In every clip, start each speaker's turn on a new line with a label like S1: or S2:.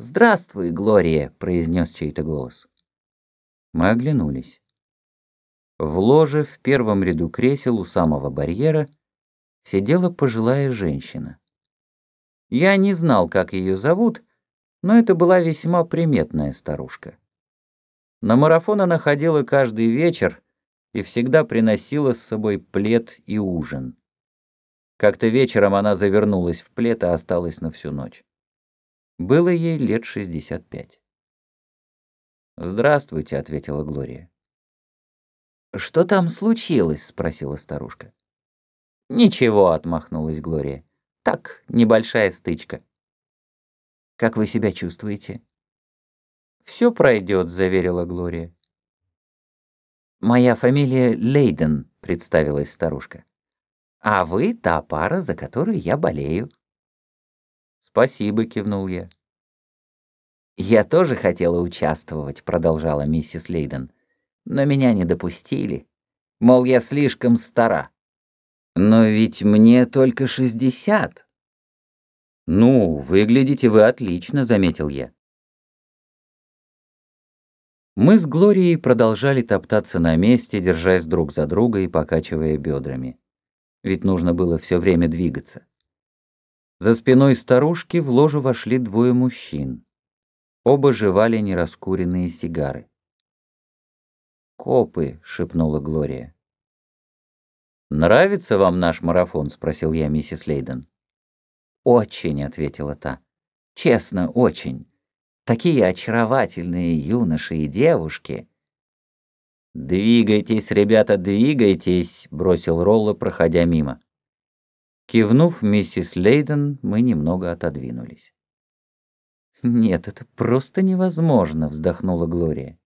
S1: «Здравствуй, Глория!» — произнес чей-то голос. Мы оглянулись. В ложе в первом ряду кресел у самого барьера сидела пожилая женщина. Я не знал, как ее зовут, но это была весьма приметная старушка. На марафон она ходила каждый вечер и всегда приносила с собой плед и ужин. Как-то вечером она завернулась в плед и осталась на всю ночь. Было ей лет шестьдесят пять. «Здравствуйте», — ответила Глория. «Что там случилось?» — спросила старушка. «Ничего», — отмахнулась Глория. «Так, небольшая стычка». «Как вы себя чувствуете?» «Все пройдет», — заверила Глория. «Моя фамилия Лейден», — представилась старушка. «А вы та пара, за которую я болею». «Спасибо», — кивнул я. «Я тоже хотела участвовать», — продолжала миссис Лейден. «Но меня не допустили. Мол, я слишком стара». «Но ведь мне только шестьдесят». «Ну, выглядите вы отлично», — заметил я. Мы с Глорией продолжали топтаться на месте, держась друг за друга и покачивая бедрами. Ведь нужно было все время двигаться. За спиной старушки в ложу вошли двое мужчин. Оба жевали нераскуренные сигары. «Копы», — шепнула Глория. «Нравится вам наш марафон?» — спросил я миссис Лейден. «Очень», — ответила та. «Честно, очень. Такие очаровательные юноши и девушки». «Двигайтесь, ребята, двигайтесь», — бросил Ролло, проходя мимо. Кивнув миссис Лейден, мы немного отодвинулись. «Нет, это просто невозможно», — вздохнула Глория.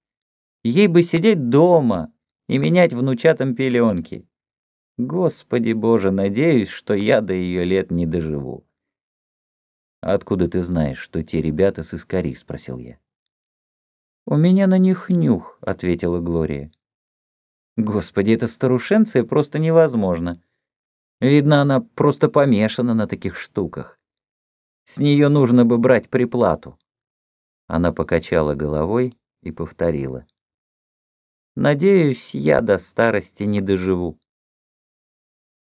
S1: «Ей бы сидеть дома и менять внучатам пеленки. Господи боже, надеюсь, что я до ее лет не доживу». «Откуда ты знаешь, что те ребята с Искари?» — спросил я. «У меня на них нюх», — ответила Глория. «Господи, эта старушенция просто невозможно. Видно, она просто помешана на таких штуках. С нее нужно бы брать приплату. Она покачала головой и повторила. Надеюсь, я до старости не доживу.